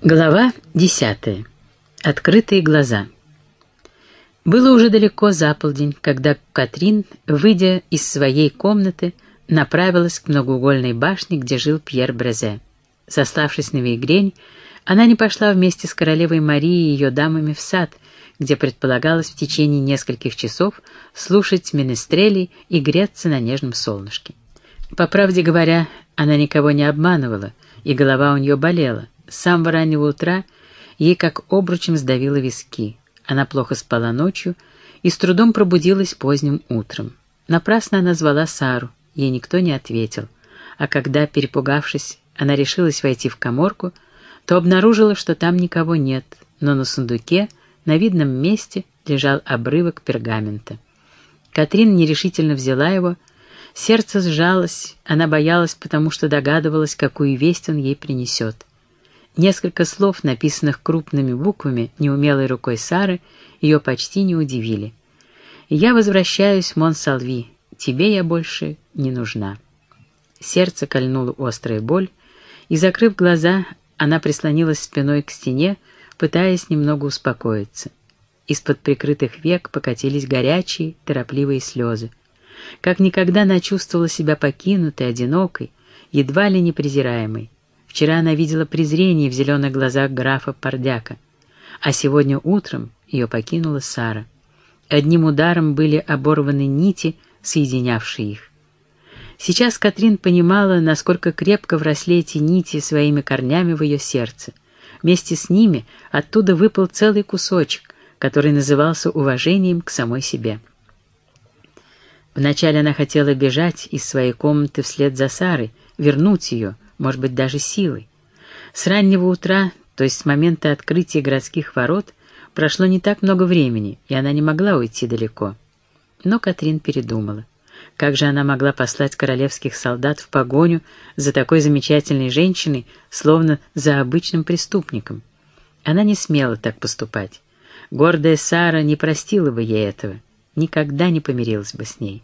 Глава десятая. Открытые глаза. Было уже далеко за полдень, когда Катрин, выйдя из своей комнаты, направилась к многоугольной башне, где жил Пьер Брезе. Сославшись на Вейгрень, она не пошла вместе с королевой Марией и ее дамами в сад, где предполагалось в течение нескольких часов слушать менестрелей и греться на нежном солнышке. По правде говоря, она никого не обманывала, и голова у нее болела — с самого раннего утра ей как обручем сдавило виски. Она плохо спала ночью и с трудом пробудилась поздним утром. Напрасно она звала Сару, ей никто не ответил. А когда, перепугавшись, она решилась войти в коморку, то обнаружила, что там никого нет, но на сундуке, на видном месте, лежал обрывок пергамента. Катрин нерешительно взяла его, сердце сжалось, она боялась, потому что догадывалась, какую весть он ей принесет. Несколько слов, написанных крупными буквами, неумелой рукой Сары, ее почти не удивили. «Я возвращаюсь, Монсалви, тебе я больше не нужна». Сердце кольнула острая боль, и, закрыв глаза, она прислонилась спиной к стене, пытаясь немного успокоиться. Из-под прикрытых век покатились горячие, торопливые слезы. Как никогда она чувствовала себя покинутой, одинокой, едва ли не презираемой. Вчера она видела презрение в зеленых глазах графа Пардяка, а сегодня утром ее покинула Сара. Одним ударом были оборваны нити, соединявшие их. Сейчас Катрин понимала, насколько крепко вросли эти нити своими корнями в ее сердце. Вместе с ними оттуда выпал целый кусочек, который назывался уважением к самой себе. Вначале она хотела бежать из своей комнаты вслед за Сарой, вернуть ее — может быть, даже силой. С раннего утра, то есть с момента открытия городских ворот, прошло не так много времени, и она не могла уйти далеко. Но Катрин передумала. Как же она могла послать королевских солдат в погоню за такой замечательной женщиной, словно за обычным преступником? Она не смела так поступать. Гордая Сара не простила бы ей этого, никогда не помирилась бы с ней.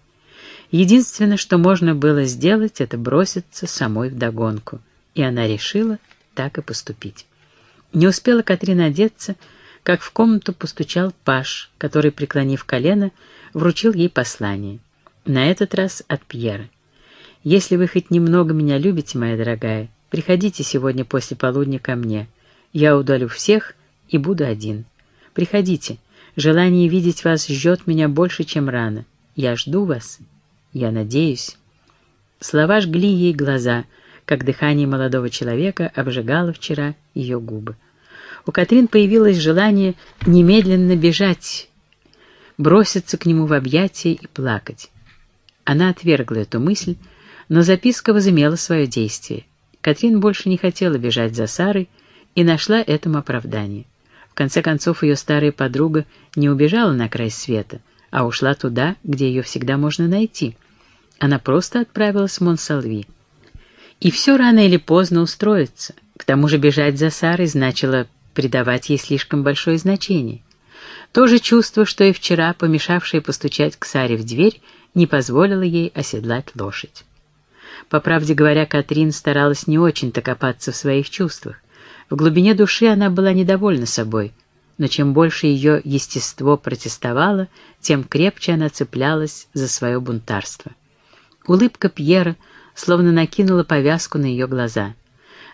Единственное, что можно было сделать, это броситься самой вдогонку. И она решила так и поступить. Не успела Катрина одеться, как в комнату постучал Паш, который, преклонив колено, вручил ей послание. На этот раз от Пьера. «Если вы хоть немного меня любите, моя дорогая, приходите сегодня после полудня ко мне. Я удалю всех и буду один. Приходите. Желание видеть вас жжет меня больше, чем рано. Я жду вас я надеюсь. Слова жгли ей глаза, как дыхание молодого человека обжигало вчера ее губы. У Катрин появилось желание немедленно бежать, броситься к нему в объятия и плакать. Она отвергла эту мысль, но записка возымела свое действие. Катрин больше не хотела бежать за Сарой и нашла этому оправдание. В конце концов, ее старая подруга не убежала на край света, а ушла туда, где ее всегда можно найти — она просто отправилась в Монсалви. И все рано или поздно устроится. К тому же бежать за Сарой значило придавать ей слишком большое значение. То же чувство, что и вчера, помешавшее постучать к Саре в дверь, не позволило ей оседлать лошадь. По правде говоря, Катрин старалась не очень-то копаться в своих чувствах. В глубине души она была недовольна собой, но чем больше ее естество протестовало, тем крепче она цеплялась за свое бунтарство. Улыбка Пьера словно накинула повязку на ее глаза.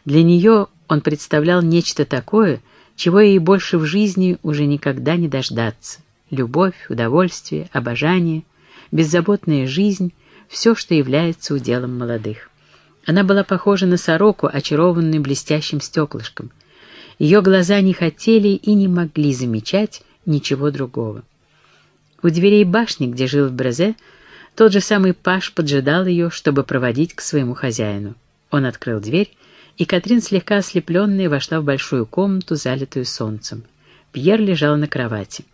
Для нее он представлял нечто такое, чего ей больше в жизни уже никогда не дождаться. Любовь, удовольствие, обожание, беззаботная жизнь — все, что является уделом молодых. Она была похожа на сороку, очарованную блестящим стеклышком. Ее глаза не хотели и не могли замечать ничего другого. У дверей башни, где жил в Брезе, тот же самый Паш поджидал ее, чтобы проводить к своему хозяину. Он открыл дверь, и Катрин, слегка ослепленная, вошла в большую комнату, залитую солнцем. Пьер лежал на кровати.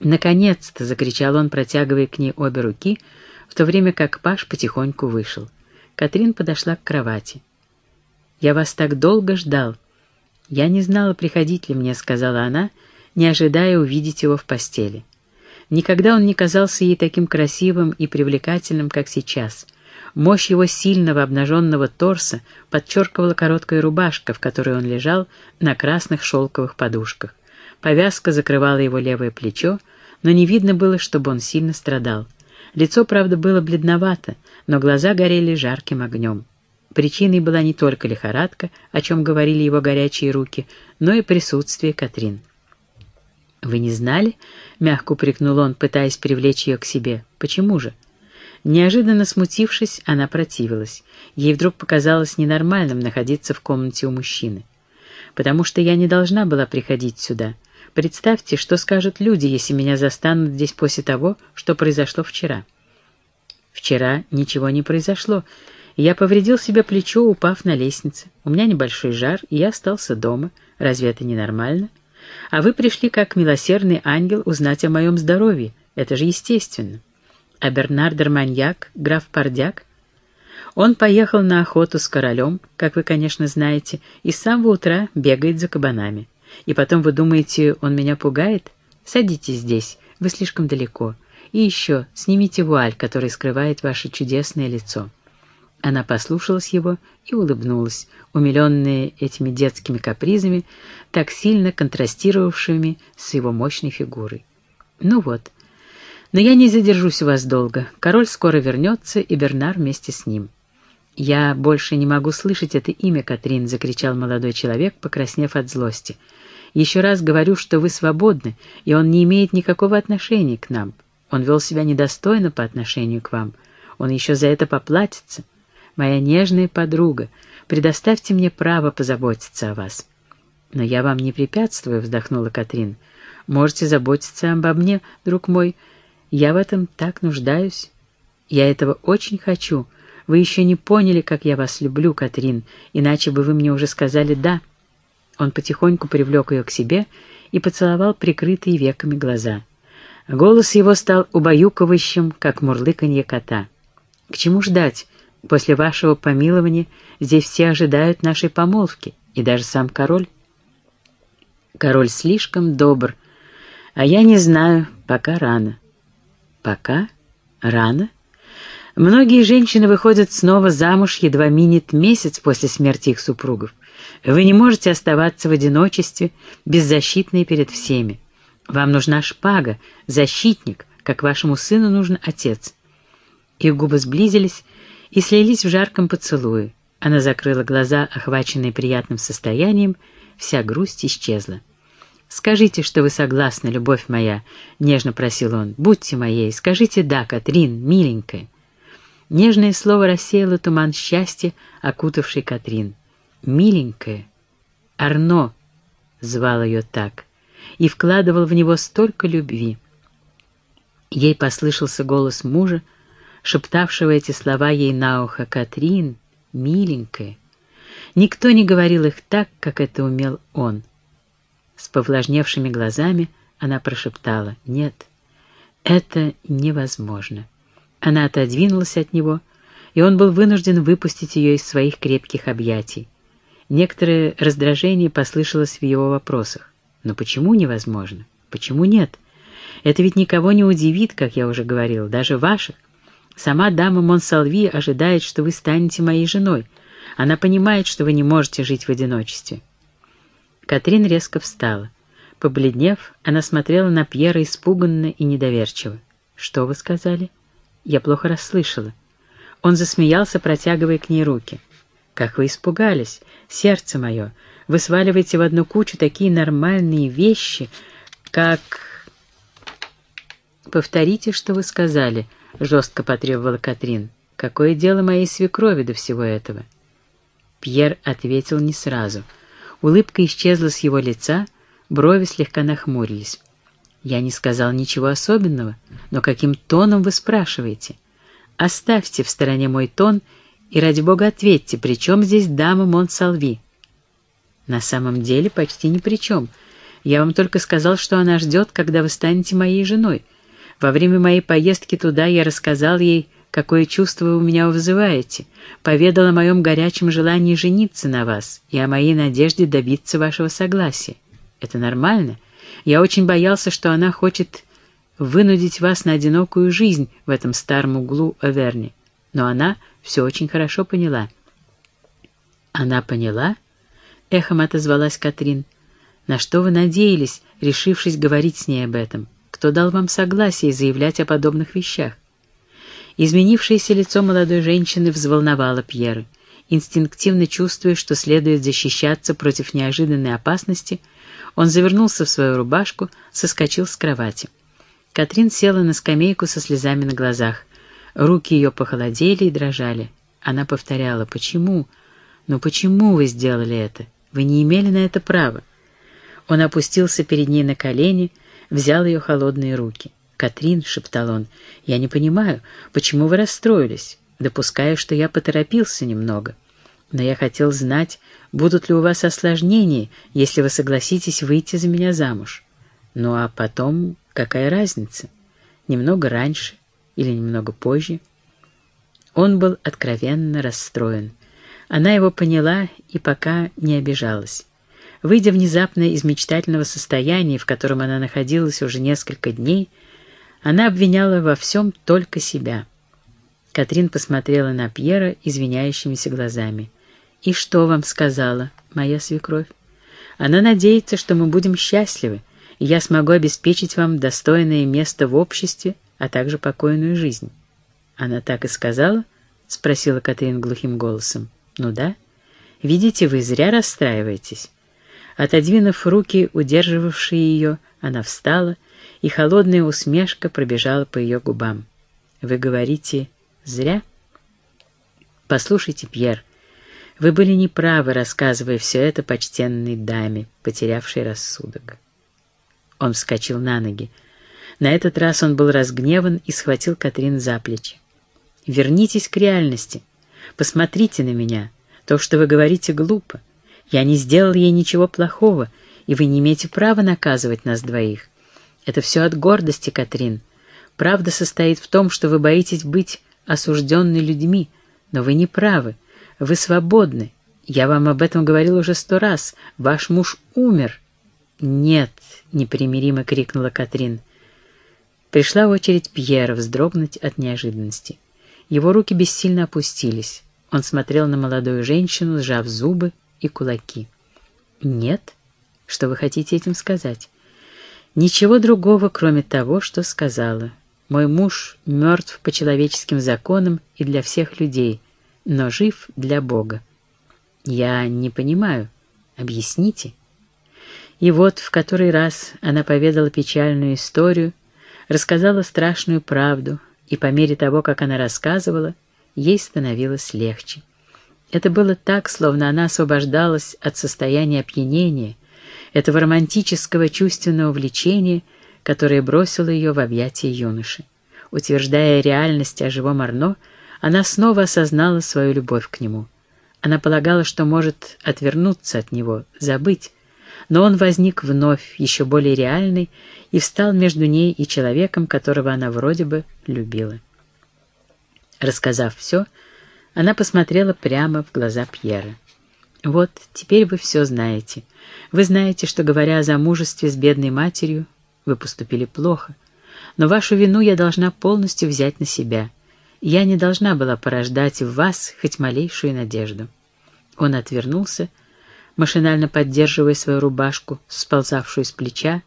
«Наконец-то!» — закричал он, протягивая к ней обе руки, в то время как Паш потихоньку вышел. Катрин подошла к кровати. «Я вас так долго ждал. Я не знала, приходить ли мне», — сказала она, не ожидая увидеть его в постели. Никогда он не казался ей таким красивым и привлекательным, как сейчас. Мощь его сильного обнаженного торса подчеркивала короткая рубашка, в которой он лежал на красных шелковых подушках. Повязка закрывала его левое плечо, но не видно было, чтобы он сильно страдал. Лицо, правда, было бледновато, но глаза горели жарким огнем. Причиной была не только лихорадка, о чем говорили его горячие руки, но и присутствие Катрин. «Вы не знали?» — мягко упрекнул он, пытаясь привлечь ее к себе. «Почему же?» Неожиданно смутившись, она противилась. Ей вдруг показалось ненормальным находиться в комнате у мужчины. «Потому что я не должна была приходить сюда. Представьте, что скажут люди, если меня застанут здесь после того, что произошло вчера». «Вчера ничего не произошло. Я повредил себе плечо, упав на лестнице. У меня небольшой жар, и я остался дома. Разве это не нормально? А вы пришли как милосердный ангел узнать о моем здоровье. Это же естественно. А Бернард Арманьяк, граф Пардяк? Он поехал на охоту с королем, как вы, конечно, знаете, и с самого утра бегает за кабанами. И потом вы думаете, он меня пугает? Садитесь здесь, вы слишком далеко. И еще снимите вуаль, который скрывает ваше чудесное лицо. Она послушалась его и улыбнулась, умиленная этими детскими капризами, так сильно контрастировавшими с его мощной фигурой. «Ну вот. Но я не задержусь у вас долго. Король скоро вернется, и Бернар вместе с ним». «Я больше не могу слышать это имя, Катрин», — закричал молодой человек, покраснев от злости. «Еще раз говорю, что вы свободны, и он не имеет никакого отношения к нам. Он вел себя недостойно по отношению к вам. Он еще за это поплатится» моя нежная подруга, предоставьте мне право позаботиться о вас». «Но я вам не препятствую», — вздохнула Катрин. «Можете заботиться обо мне, друг мой. Я в этом так нуждаюсь. Я этого очень хочу. Вы еще не поняли, как я вас люблю, Катрин, иначе бы вы мне уже сказали «да». Он потихоньку привлек ее к себе и поцеловал прикрытые веками глаза. Голос его стал убаюкивающим, как мурлыканье кота. «К чему ждать? После вашего помилования здесь все ожидают нашей помолвки, и даже сам король. Король слишком добр, а я не знаю, пока рано. Пока рано? Многие женщины выходят снова замуж, едва минет месяц после смерти их супругов. Вы не можете оставаться в одиночестве, беззащитные перед всеми. Вам нужна шпага, защитник, как вашему сыну нужен отец. Их губы сблизились, и слились в жарком поцелуе. Она закрыла глаза, охваченные приятным состоянием, вся грусть исчезла. «Скажите, что вы согласны, любовь моя», — нежно просил он. «Будьте моей, скажите «да», Катрин, миленькая». Нежное слово рассеяло туман счастья, окутавший Катрин. «Миленькая». Арно звал ее так и вкладывал в него столько любви. Ей послышался голос мужа, шептавшего эти слова ей на ухо «Катрин, миленькая». Никто не говорил их так, как это умел он. С повлажневшими глазами она прошептала «Нет, это невозможно». Она отодвинулась от него, и он был вынужден выпустить ее из своих крепких объятий. Некоторое раздражение послышалось в его вопросах. «Но почему невозможно? Почему нет? Это ведь никого не удивит, как я уже говорил, даже ваших. Сама дама Монсалви ожидает, что вы станете моей женой. Она понимает, что вы не можете жить в одиночестве». Катрин резко встала. Побледнев, она смотрела на Пьера испуганно и недоверчиво. «Что вы сказали?» «Я плохо расслышала». Он засмеялся, протягивая к ней руки. «Как вы испугались, сердце мое! Вы сваливаете в одну кучу такие нормальные вещи, как...» «Повторите, что вы сказали», — жестко потребовала Катрин. «Какое дело моей свекрови до всего этого?» Пьер ответил не сразу. Улыбка исчезла с его лица, брови слегка нахмурились. «Я не сказал ничего особенного, но каким тоном вы спрашиваете? Оставьте в стороне мой тон и, ради бога, ответьте, при чем здесь дама Монсалви?» «На самом деле почти ни при чем. Я вам только сказал, что она ждет, когда вы станете моей женой. Во время моей поездки туда я рассказал ей, какое чувство вы у меня вызываете, поведал о моем горячем желании жениться на вас и о моей надежде добиться вашего согласия. Это нормально? Я очень боялся, что она хочет вынудить вас на одинокую жизнь в этом старом углу Оверни. Но она все очень хорошо поняла». «Она поняла?» — эхом отозвалась Катрин. «На что вы надеялись, решившись говорить с ней об этом? Кто дал вам согласие заявлять о подобных вещах?» Изменившееся лицо молодой женщины взволновало Пьера. Инстинктивно чувствуя, что следует защищаться против неожиданной опасности, он завернулся в свою рубашку, соскочил с кровати. Катрин села на скамейку со слезами на глазах. Руки ее похолодели и дрожали. Она повторяла «Почему? Ну почему вы сделали это? Вы не имели на это права». Он опустился перед ней на колени, взял ее холодные руки. «Катрин», — шептал он, — «я не понимаю, почему вы расстроились? Допускаю, что я поторопился немного. Но я хотел знать, будут ли у вас осложнения, если вы согласитесь выйти за меня замуж. Ну а потом, какая разница? Немного раньше или немного позже?» Он был откровенно расстроен. Она его поняла и пока не обижалась. Выйдя внезапно из мечтательного состояния, в котором она находилась уже несколько дней, она обвиняла во всем только себя. Катрин посмотрела на Пьера извиняющимися глазами. «И что вам сказала моя свекровь? Она надеется, что мы будем счастливы, и я смогу обеспечить вам достойное место в обществе, а также покойную жизнь». «Она так и сказала?» — спросила Катрин глухим голосом. «Ну да. Видите, вы зря расстраиваетесь». Отодвинув руки, удерживавшие ее, она встала — и холодная усмешка пробежала по ее губам. «Вы говорите, зря?» «Послушайте, Пьер, вы были неправы, рассказывая все это почтенной даме, потерявшей рассудок». Он вскочил на ноги. На этот раз он был разгневан и схватил Катрин за плечи. «Вернитесь к реальности. Посмотрите на меня. То, что вы говорите, глупо. Я не сделал ей ничего плохого, и вы не имеете права наказывать нас двоих. Это все от гордости, Катрин. Правда состоит в том, что вы боитесь быть осужденной людьми, но вы не правы. Вы свободны. Я вам об этом говорил уже сто раз. Ваш муж умер. Нет, непримиримо крикнула Катрин. Пришла очередь Пьера вздрогнуть от неожиданности. Его руки бессильно опустились. Он смотрел на молодую женщину, сжав зубы и кулаки. «Нет? Что вы хотите этим сказать?» Ничего другого, кроме того, что сказала. Мой муж мертв по человеческим законам и для всех людей, но жив для Бога. Я не понимаю. Объясните. И вот в который раз она поведала печальную историю, рассказала страшную правду, и по мере того, как она рассказывала, ей становилось легче. Это было так, словно она освобождалась от состояния опьянения, этого романтического чувственного влечения, которое бросило ее в объятия юноши. Утверждая реальность о живом Арно, она снова осознала свою любовь к нему. Она полагала, что может отвернуться от него, забыть, но он возник вновь, еще более реальный, и встал между ней и человеком, которого она вроде бы любила. Рассказав все, она посмотрела прямо в глаза Пьера. «Вот, теперь вы все знаете. Вы знаете, что, говоря о замужестве с бедной матерью, вы поступили плохо. Но вашу вину я должна полностью взять на себя. Я не должна была порождать в вас хоть малейшую надежду». Он отвернулся, машинально поддерживая свою рубашку, сползавшую с плеча,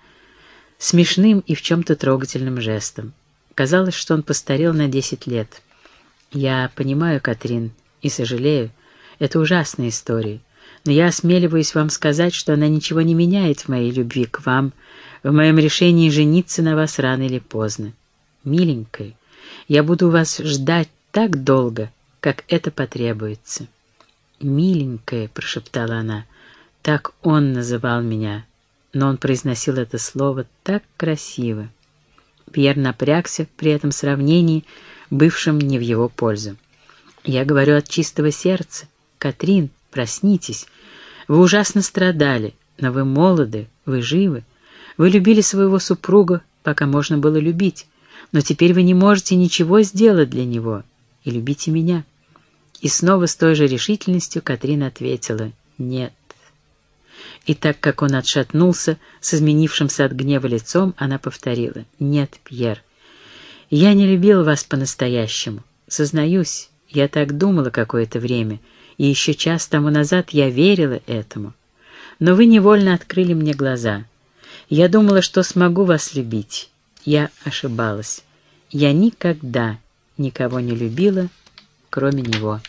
смешным и в чем-то трогательным жестом. Казалось, что он постарел на десять лет. «Я понимаю, Катрин, и сожалею, это ужасная история. Но я осмеливаюсь вам сказать, что она ничего не меняет в моей любви к вам, в моем решении жениться на вас рано или поздно. Миленькая, я буду вас ждать так долго, как это потребуется. «Миленькая», — прошептала она, — так он называл меня, но он произносил это слово так красиво. Пьер напрягся при этом сравнении, бывшем не в его пользу. «Я говорю от чистого сердца. «Катрин, проснитесь. Вы ужасно страдали, но вы молоды, вы живы. Вы любили своего супруга, пока можно было любить, но теперь вы не можете ничего сделать для него. И любите меня». И снова с той же решительностью Катрин ответила «нет». И так как он отшатнулся с изменившимся от гнева лицом, она повторила «нет, Пьер, я не любил вас по-настоящему, сознаюсь, Я так думала какое-то время, и еще час тому назад я верила этому. Но вы невольно открыли мне глаза. Я думала, что смогу вас любить. Я ошибалась. Я никогда никого не любила, кроме него.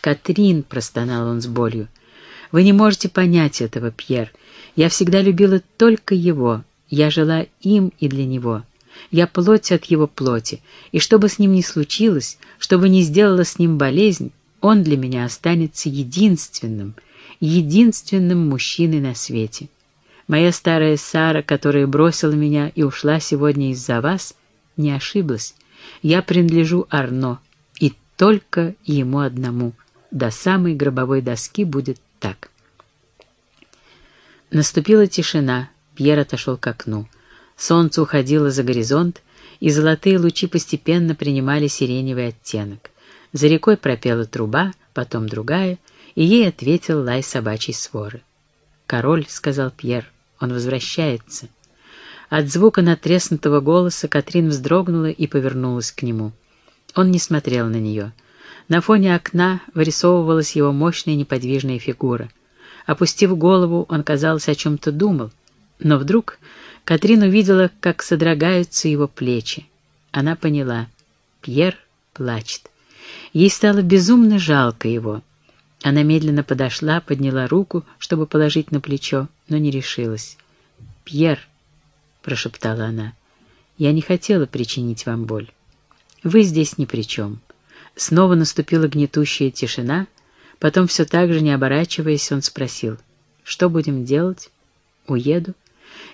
«Катрин», — простонал он с болью, — «вы не можете понять этого, Пьер. Я всегда любила только его. Я жила им и для него. Я плоть от его плоти, и что бы с ним ни случилось, что бы ни сделала с ним болезнь, он для меня останется единственным, единственным мужчиной на свете. Моя старая Сара, которая бросила меня и ушла сегодня из-за вас, не ошиблась. Я принадлежу Арно, и только ему одному. До самой гробовой доски будет так. Наступила тишина, Пьер отошел к окну. Солнце уходило за горизонт, и золотые лучи постепенно принимали сиреневый оттенок. За рекой пропела труба, потом другая, и ей ответил лай собачьей своры. «Король», — сказал Пьер, — «он возвращается». От звука натреснутого голоса Катрин вздрогнула и повернулась к нему. Он не смотрел на нее. На фоне окна вырисовывалась его мощная неподвижная фигура. Опустив голову, он, казалось, о чем-то думал. Но вдруг Катрин увидела, как содрогаются его плечи. Она поняла. Пьер плачет. Ей стало безумно жалко его. Она медленно подошла, подняла руку, чтобы положить на плечо, но не решилась. «Пьер», — прошептала она, — «я не хотела причинить вам боль. Вы здесь ни при чем». Снова наступила гнетущая тишина, потом все так же, не оборачиваясь, он спросил, «Что будем делать? Уеду?»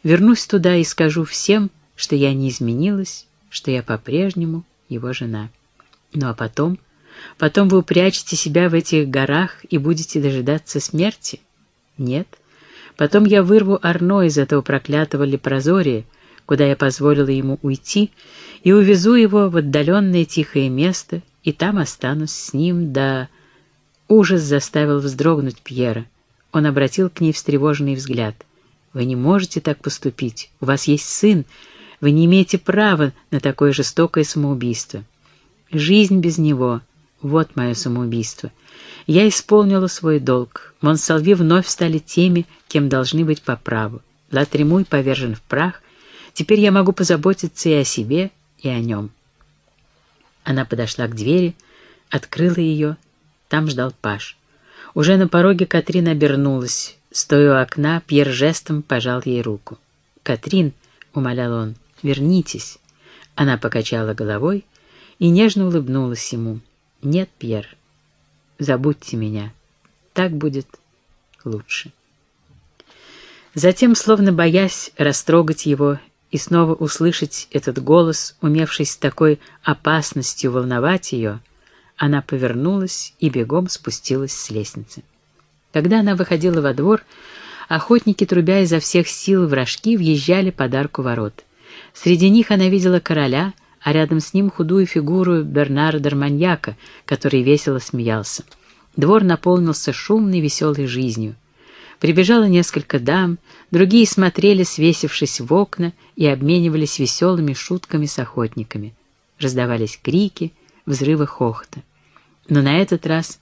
Вернусь туда и скажу всем, что я не изменилась, что я по-прежнему его жена. Ну а потом? Потом вы упрячете себя в этих горах и будете дожидаться смерти? Нет. Потом я вырву Арно из этого проклятого лепрозория, куда я позволила ему уйти, и увезу его в отдаленное тихое место, и там останусь с ним до... Ужас заставил вздрогнуть Пьера. Он обратил к ней встревоженный взгляд — вы не можете так поступить. У вас есть сын. Вы не имеете права на такое жестокое самоубийство. Жизнь без него — вот мое самоубийство. Я исполнила свой долг. Монсалви вновь стали теми, кем должны быть по праву. Латремуй повержен в прах. Теперь я могу позаботиться и о себе, и о нем. Она подошла к двери, открыла ее. Там ждал Паш. Уже на пороге Катрина обернулась. Стоя у окна, Пьер жестом пожал ей руку. «Катрин», — умолял он, — «вернитесь». Она покачала головой и нежно улыбнулась ему. «Нет, Пьер, забудьте меня. Так будет лучше». Затем, словно боясь растрогать его и снова услышать этот голос, умевший с такой опасностью волновать ее, она повернулась и бегом спустилась с лестницы. Когда она выходила во двор, охотники, трубя изо всех сил в рожки, въезжали под арку ворот. Среди них она видела короля, а рядом с ним худую фигуру Бернара Дарманьяка, который весело смеялся. Двор наполнился шумной, веселой жизнью. Прибежало несколько дам, другие смотрели, свесившись в окна, и обменивались веселыми шутками с охотниками. Раздавались крики, взрывы хохота. Но на этот раз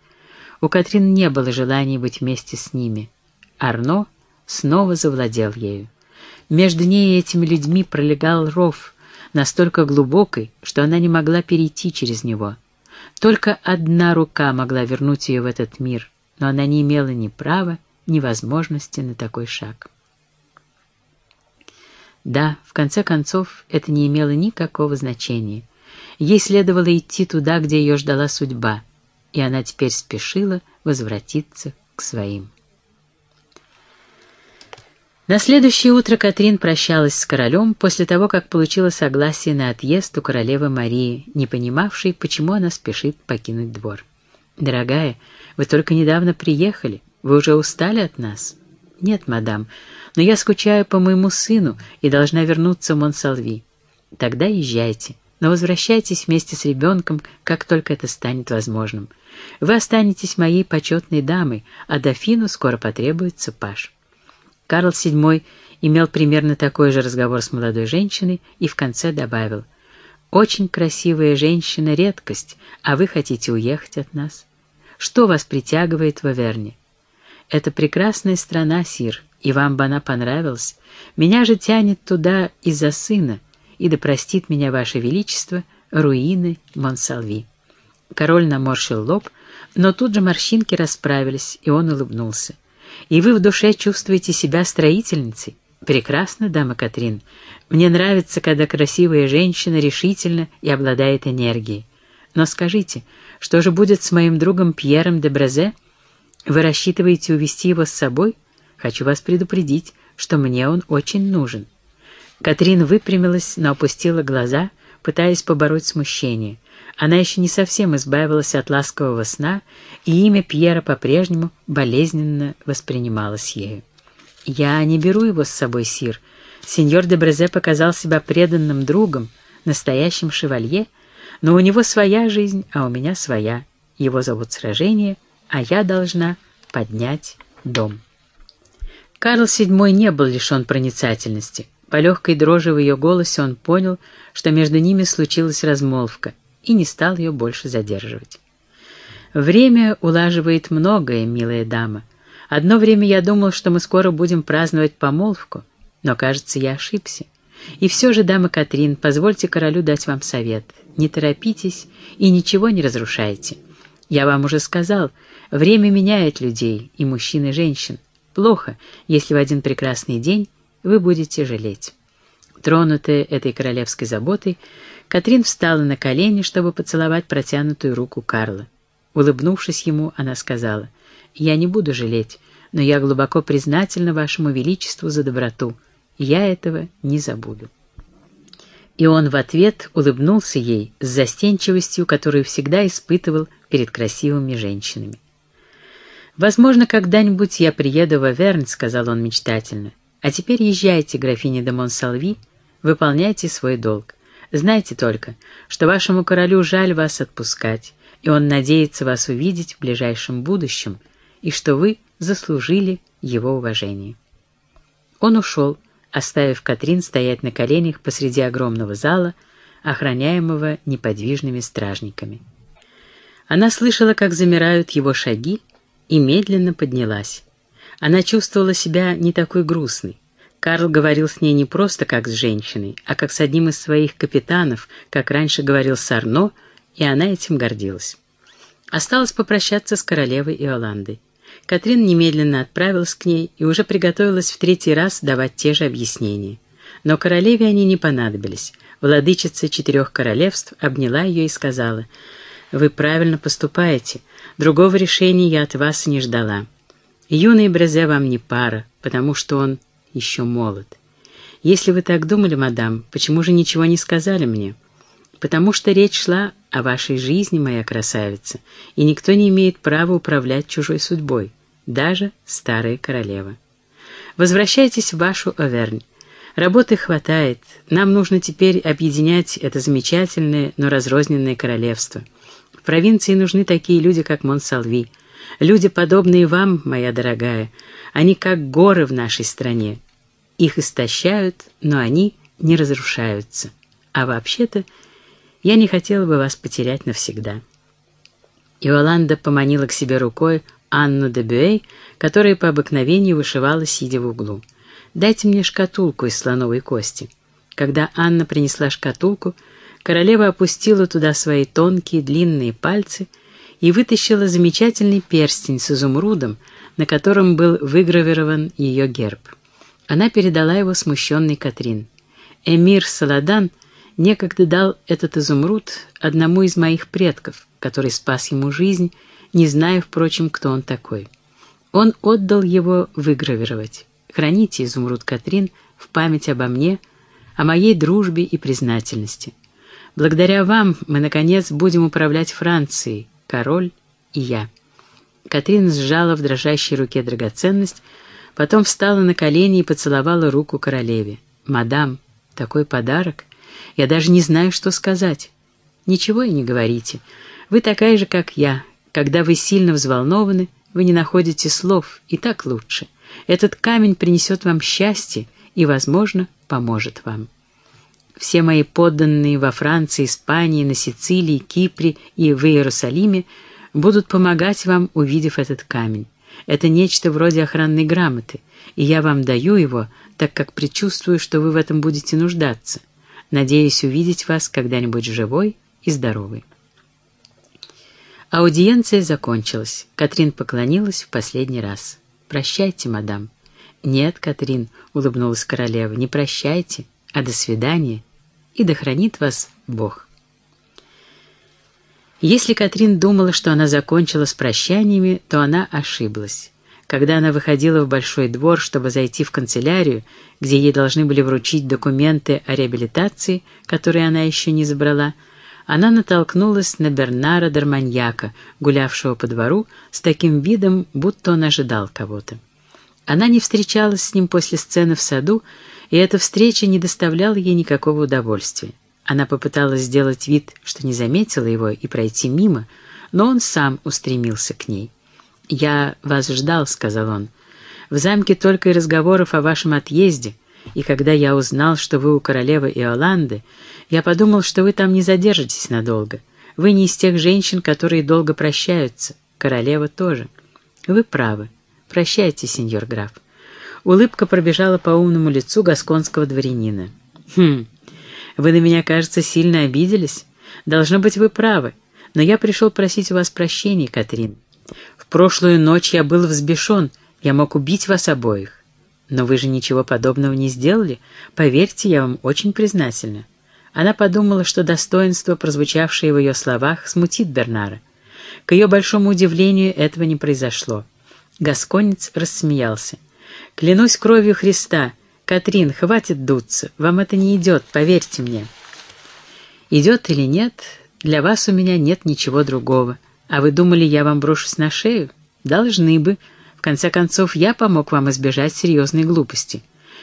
у Катрин не было желания быть вместе с ними. Арно снова завладел ею. Между ней и этими людьми пролегал ров, настолько глубокий, что она не могла перейти через него. Только одна рука могла вернуть ее в этот мир, но она не имела ни права, ни возможности на такой шаг. Да, в конце концов, это не имело никакого значения. Ей следовало идти туда, где ее ждала судьба — и она теперь спешила возвратиться к своим. На следующее утро Катрин прощалась с королем после того, как получила согласие на отъезд у королевы Марии, не понимавшей, почему она спешит покинуть двор. «Дорогая, вы только недавно приехали. Вы уже устали от нас?» «Нет, мадам, но я скучаю по моему сыну и должна вернуться в Монсалви». «Тогда езжайте но возвращайтесь вместе с ребенком, как только это станет возможным. Вы останетесь моей почетной дамой, а дофину скоро потребуется паш». Карл VII имел примерно такой же разговор с молодой женщиной и в конце добавил, Очень красивая женщина — редкость, а вы хотите уехать от нас? Что вас притягивает в Аверне? Это прекрасная страна, Сир, и вам бы она понравилась. Меня же тянет туда из-за сына, и да простит меня Ваше Величество, руины Монсалви. Король наморщил лоб, но тут же морщинки расправились, и он улыбнулся. «И вы в душе чувствуете себя строительницей? Прекрасно, дама Катрин. Мне нравится, когда красивая женщина решительна и обладает энергией. Но скажите, что же будет с моим другом Пьером де Брезе? Вы рассчитываете увести его с собой? Хочу вас предупредить, что мне он очень нужен». Катрин выпрямилась, но опустила глаза, пытаясь побороть смущение. Она еще не совсем избавилась от ласкового сна, и имя Пьера по-прежнему болезненно воспринималось ею. «Я не беру его с собой, Сир. Сеньор де Брезе показал себя преданным другом, настоящим шевалье, но у него своя жизнь, а у меня своя. Его зовут Сражение, а я должна поднять дом». Карл VII не был лишен проницательности. По легкой дрожи в ее голосе он понял, что между ними случилась размолвка, и не стал ее больше задерживать. «Время улаживает многое, милая дама. Одно время я думал, что мы скоро будем праздновать помолвку, но, кажется, я ошибся. И все же, дама Катрин, позвольте королю дать вам совет. Не торопитесь и ничего не разрушайте. Я вам уже сказал, время меняет людей, и мужчин, и женщин. Плохо, если в один прекрасный день вы будете жалеть». Тронутая этой королевской заботой, Катрин встала на колени, чтобы поцеловать протянутую руку Карла. Улыбнувшись ему, она сказала, «Я не буду жалеть, но я глубоко признательна вашему величеству за доброту. Я этого не забуду». И он в ответ улыбнулся ей с застенчивостью, которую всегда испытывал перед красивыми женщинами. «Возможно, когда-нибудь я приеду в Аверн», — сказал он мечтательно. «А теперь езжайте, графиня де Монсалви, выполняйте свой долг. Знайте только, что вашему королю жаль вас отпускать, и он надеется вас увидеть в ближайшем будущем, и что вы заслужили его уважение». Он ушел, оставив Катрин стоять на коленях посреди огромного зала, охраняемого неподвижными стражниками. Она слышала, как замирают его шаги, и медленно поднялась. Она чувствовала себя не такой грустной. Карл говорил с ней не просто как с женщиной, а как с одним из своих капитанов, как раньше говорил с Арно, и она этим гордилась. Осталось попрощаться с королевой Иоландой. Катрин немедленно отправилась к ней и уже приготовилась в третий раз давать те же объяснения. Но королеве они не понадобились. Владычица четырех королевств обняла ее и сказала, «Вы правильно поступаете. Другого решения я от вас не ждала. Юный Брезе вам не пара, потому что он еще молод. Если вы так думали, мадам, почему же ничего не сказали мне? Потому что речь шла о вашей жизни, моя красавица, и никто не имеет права управлять чужой судьбой, даже старая королева. Возвращайтесь в вашу Овернь. Работы хватает. Нам нужно теперь объединять это замечательное, но разрозненное королевство. В провинции нужны такие люди, как Монсалви. Люди, подобные вам, моя дорогая, они как горы в нашей стране. Их истощают, но они не разрушаются. А вообще-то я не хотела бы вас потерять навсегда». Иоланда поманила к себе рукой Анну де Бюэй, которая по обыкновению вышивала, сидя в углу. «Дайте мне шкатулку из слоновой кости». Когда Анна принесла шкатулку, королева опустила туда свои тонкие длинные пальцы и вытащила замечательный перстень с изумрудом, на котором был выгравирован ее герб. Она передала его смущенной Катрин. Эмир Саладан некогда дал этот изумруд одному из моих предков, который спас ему жизнь, не зная, впрочем, кто он такой. Он отдал его выгравировать. Храните изумруд Катрин в память обо мне, о моей дружбе и признательности. Благодаря вам мы, наконец, будем управлять Францией, король и я». Катрин сжала в дрожащей руке драгоценность, потом встала на колени и поцеловала руку королеве. «Мадам, такой подарок! Я даже не знаю, что сказать». «Ничего и не говорите. Вы такая же, как я. Когда вы сильно взволнованы, вы не находите слов, и так лучше. Этот камень принесет вам счастье и, возможно, поможет вам». Все мои подданные во Франции, Испании, на Сицилии, Кипре и в Иерусалиме будут помогать вам, увидев этот камень. Это нечто вроде охранной грамоты, и я вам даю его, так как предчувствую, что вы в этом будете нуждаться. Надеюсь увидеть вас когда-нибудь живой и здоровой. Аудиенция закончилась. Катрин поклонилась в последний раз. «Прощайте, мадам». «Нет, Катрин», — улыбнулась королева, — «не прощайте, а до свидания, и да хранит вас Бог». Если Катрин думала, что она закончила с прощаниями, то она ошиблась. Когда она выходила в большой двор, чтобы зайти в канцелярию, где ей должны были вручить документы о реабилитации, которые она еще не забрала, она натолкнулась на Бернара Дарманьяка, гулявшего по двору, с таким видом, будто он ожидал кого-то. Она не встречалась с ним после сцены в саду, и эта встреча не доставляла ей никакого удовольствия. Она попыталась сделать вид, что не заметила его, и пройти мимо, но он сам устремился к ней. «Я вас ждал», — сказал он. «В замке только и разговоров о вашем отъезде, и когда я узнал, что вы у королевы Иоланды, я подумал, что вы там не задержитесь надолго. Вы не из тех женщин, которые долго прощаются. Королева тоже. Вы правы. Прощайте, сеньор граф». Улыбка пробежала по умному лицу гасконского дворянина. «Хм, вы на меня, кажется, сильно обиделись. Должно быть, вы правы. Но я пришел просить у вас прощения, Катрин. В прошлую ночь я был взбешен. Я мог убить вас обоих. Но вы же ничего подобного не сделали. Поверьте, я вам очень признательна». Она подумала, что достоинство, прозвучавшее в ее словах, смутит Бернара. К ее большому удивлению этого не произошло. Гасконец рассмеялся. «Клянусь кровью Христа, «Катрин, хватит дуться, вам это не идет, поверьте мне». «Идет или нет, для вас у меня нет ничего другого. А вы думали, я вам брошусь на шею? Должны бы. В конце концов, я помог вам избежать серьезной глупости.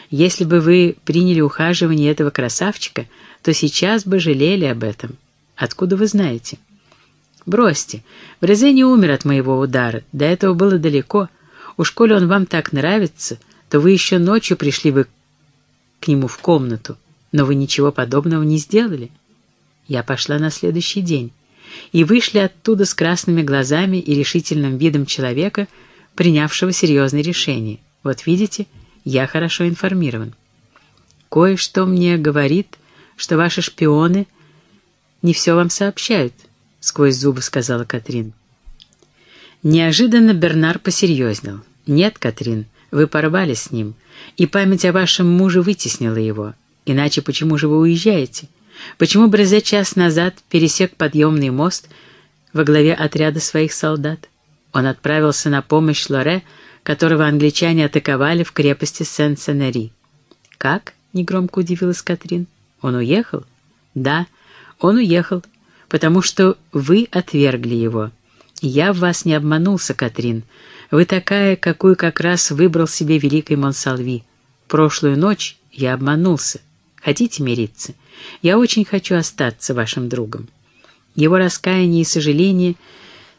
Если бы вы приняли ухаживание этого красавчика, то сейчас бы жалели об этом. Откуда вы знаете?» «Бросьте. Брезе не умер от моего удара. До этого было далеко. Уж коли он вам так нравится, то вы еще ночью пришли бы к нему в комнату, но вы ничего подобного не сделали. Я пошла на следующий день, и вышли оттуда с красными глазами и решительным видом человека, принявшего серьезное решение. Вот видите, я хорошо информирован. Кое-что мне говорит, что ваши шпионы не все вам сообщают, — сквозь зубы сказала Катрин. Неожиданно Бернар посерьезнел. «Нет, Катрин, вы порвали с ним, и память о вашем муже вытеснила его. Иначе почему же вы уезжаете? Почему Брезе час назад пересек подъемный мост во главе отряда своих солдат? Он отправился на помощь Лоре, которого англичане атаковали в крепости Сен-Сенери. «Как?» — негромко удивилась Катрин. «Он уехал?» «Да, он уехал, потому что вы отвергли его. Я в вас не обманулся, Катрин. Вы такая, какую как раз выбрал себе великий Монсалви. Прошлую ночь я обманулся. Хотите мириться? Я очень хочу остаться вашим другом». Его раскаяние и сожаление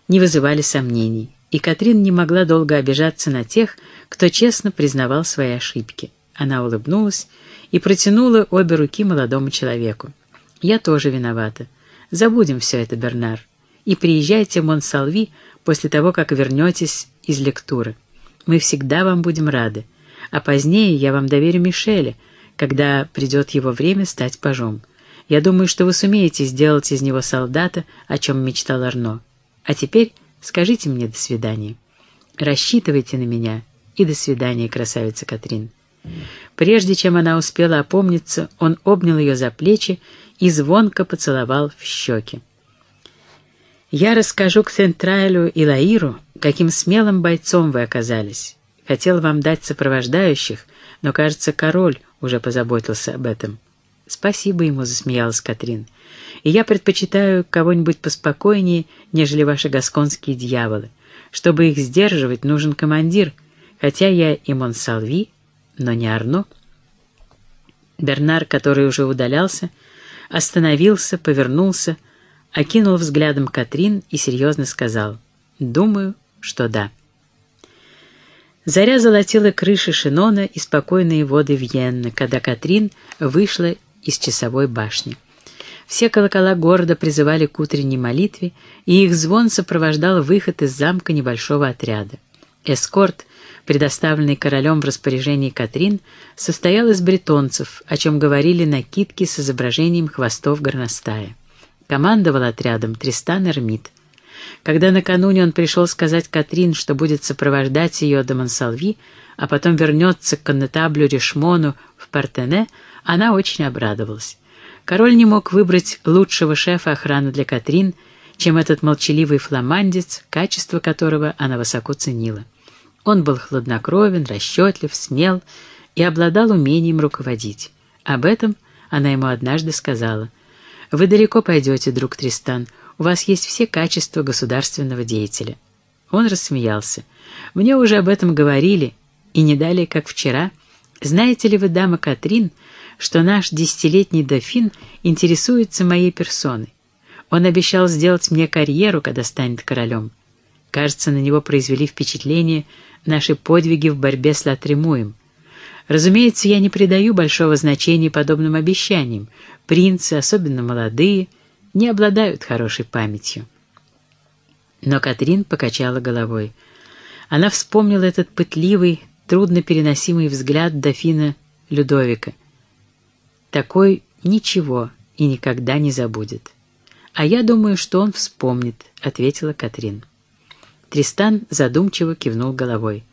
не вызывали сомнений, и Катрин не могла долго обижаться на тех, кто честно признавал свои ошибки. Она улыбнулась и протянула обе руки молодому человеку. «Я тоже виновата. Забудем все это, Бернар, и приезжайте в Монсалви после того, как вернетесь из лектуры. Мы всегда вам будем рады, а позднее я вам доверю Мишеля, когда придет его время стать пажом. Я думаю, что вы сумеете сделать из него солдата, о чем мечтал Арно. А теперь скажите мне до свидания. Рассчитывайте на меня и до свидания, красавица Катрин». Прежде чем она успела опомниться, он обнял ее за плечи и звонко поцеловал в щеки. «Я расскажу к Центрайлю и Лаиру, каким смелым бойцом вы оказались. Хотел вам дать сопровождающих, но, кажется, король уже позаботился об этом». «Спасибо ему», — засмеялась Катрин. «И я предпочитаю кого-нибудь поспокойнее, нежели ваши гасконские дьяволы. Чтобы их сдерживать, нужен командир, хотя я и Монсалви, но не Арно». Бернар, который уже удалялся, остановился, повернулся, окинул взглядом Катрин и серьезно сказал «Думаю, что да». Заря золотила крыши Шинона и спокойные воды Вьенны, когда Катрин вышла из часовой башни. Все колокола города призывали к утренней молитве, и их звон сопровождал выход из замка небольшого отряда. Эскорт, предоставленный королем в распоряжении Катрин, состоял из бретонцев, о чем говорили накидки с изображением хвостов горностая. Командовал отрядом Тристан Эрмит. Когда накануне он пришел сказать Катрин, что будет сопровождать ее до Монсалви, а потом вернется к коннетаблю Ришмону в Партене, она очень обрадовалась. Король не мог выбрать лучшего шефа охраны для Катрин, чем этот молчаливый фламандец, качество которого она высоко ценила. Он был хладнокровен, расчетлив, смел и обладал умением руководить. Об этом она ему однажды сказала. «Вы далеко пойдете, друг Тристан, у вас есть все качества государственного деятеля». Он рассмеялся. «Мне уже об этом говорили, и не далее, как вчера. Знаете ли вы, дама Катрин, что наш десятилетний дофин интересуется моей персоной? Он обещал сделать мне карьеру, когда станет королем. Кажется, на него произвели впечатление наши подвиги в борьбе с Латремуем. Разумеется, я не придаю большого значения подобным обещаниям. Принцы, особенно молодые, не обладают хорошей памятью. Но Катрин покачала головой. Она вспомнила этот пытливый, труднопереносимый взгляд дофина Людовика. Такой ничего и никогда не забудет. «А я думаю, что он вспомнит», — ответила Катрин. Тристан задумчиво кивнул головой.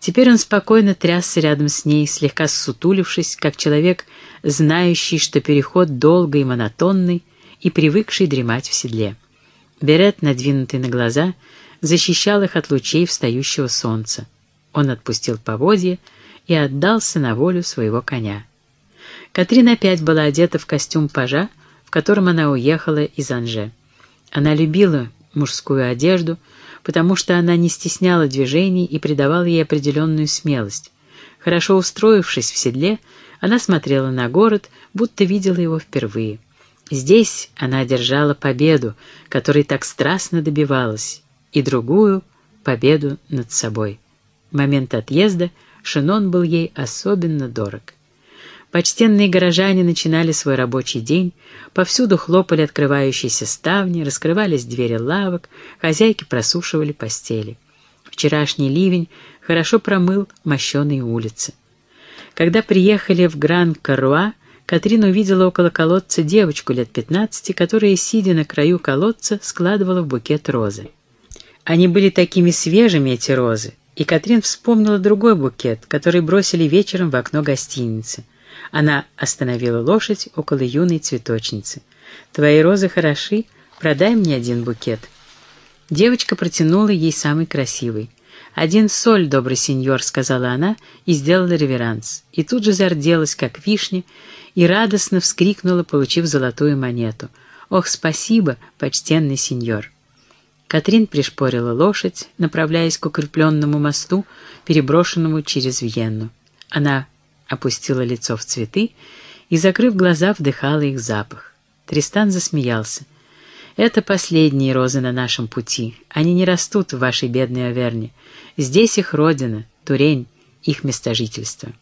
Теперь он спокойно трясся рядом с ней, слегка ссутулившись, как человек, знающий, что переход долгий и монотонный, и привыкший дремать в седле. Берет, надвинутый на глаза, защищал их от лучей встающего солнца. Он отпустил поводья и отдался на волю своего коня. Катрин опять была одета в костюм пажа, в котором она уехала из Анже. Она любила мужскую одежду, потому что она не стесняла движений и придавала ей определенную смелость. Хорошо устроившись в седле, она смотрела на город, будто видела его впервые. Здесь она одержала победу, которой так страстно добивалась, и другую — победу над собой. В момент отъезда Шинон был ей особенно дорог. Почтенные горожане начинали свой рабочий день, повсюду хлопали открывающиеся ставни, раскрывались двери лавок, хозяйки просушивали постели. Вчерашний ливень хорошо промыл мощеные улицы. Когда приехали в Гран-Каруа, Катрин увидела около колодца девочку лет пятнадцати, которая, сидя на краю колодца, складывала в букет розы. Они были такими свежими, эти розы, и Катрин вспомнила другой букет, который бросили вечером в окно гостиницы — она остановила лошадь около юной цветочницы. «Твои розы хороши, продай мне один букет». Девочка протянула ей самый красивый. «Один соль, добрый сеньор», — сказала она и сделала реверанс. И тут же зарделась, как вишня, и радостно вскрикнула, получив золотую монету. «Ох, спасибо, почтенный сеньор!» Катрин пришпорила лошадь, направляясь к укрепленному мосту, переброшенному через Вьенну. Она опустила лицо в цветы и, закрыв глаза, вдыхала их запах. Тристан засмеялся. «Это последние розы на нашем пути. Они не растут в вашей бедной Аверне. Здесь их родина, Турень, их местожительство.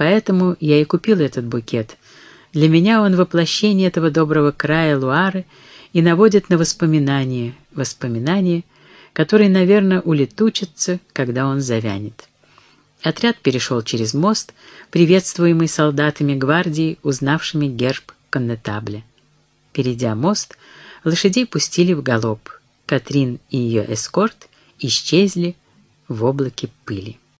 Поэтому я и купил этот букет. Для меня он воплощение этого доброго края Луары и наводит на воспоминания, воспоминания, которые, наверное, улетучатся, когда он завянет». Отряд перешел через мост, приветствуемый солдатами гвардии, узнавшими герб коннетабля. Перейдя мост, лошадей пустили в галоп. Катрин и ее эскорт исчезли в облаке пыли.